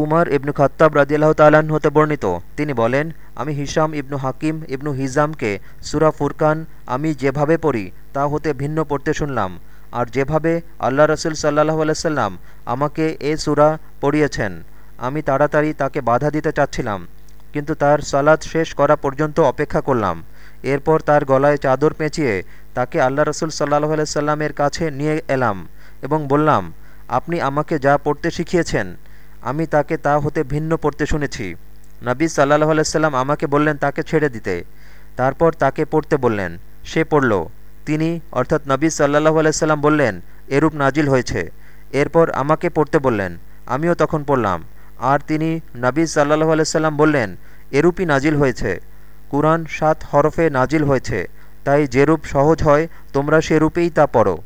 উমর ইবনু খত্তাব রাজিয়াল্লাহ তাল্লাহ্ন হতে বর্ণিত। তিনি বলেন, আমি হিসাম ইবনু হাকিম ইবনু হিজামকে সুরা ফুরকান আমি যেভাবে পড়ি, তা হতে ভিন্ন পড়তে শুনলাম। আর যেভাবে আল্লাহ রসুল সাল্লাহ আলাইসাল্লাম আমাকে এ সুরা পড়িয়েছেন, আমি তাড়াতাড়ি তাকে বাধা দিতে চাচ্ছিলাম। কিন্তু তার সালাদ শেষ করা পর্যন্ত অপেক্ষা করলাম। এরপর তার গলায় চাদর পেঁচিয়ে তাকে আল্লাহ রসুল সাল্লাহ আলাইসাল্লামের কাছে নিয়ে এলাম এবং বললাম, আপনি আমাকে যা পড়তে শিখিয়েছেন আমি তাকে তা হতে ভিন্ন পড়তে শুনেছি। নবী সাল্লাহ আলাইসাল্লাম আমাকে বললেন, তাকে ছেড়ে দিতে। তারপর তাকে পড়তে বললেন। সে পড়ল। তিনি, অর্থাৎ নবী সাল্লাহ আলাইসাল্লাম বললেন, এরূপ নাজিল হয়েছে। এরপর আমাকে পড়তে বললেন, আমিও তখন পড়লাম। আর তিনি নবী সাল্লাহ আলাইসাল্লাম বললেন, এরূপই নাজিল হয়েছে। কুরআন সাত হরফে নাজিল হয়েছে। তাই যেরূপ সহজ হয়, তোমরা সেরূপেই তা পড়ো।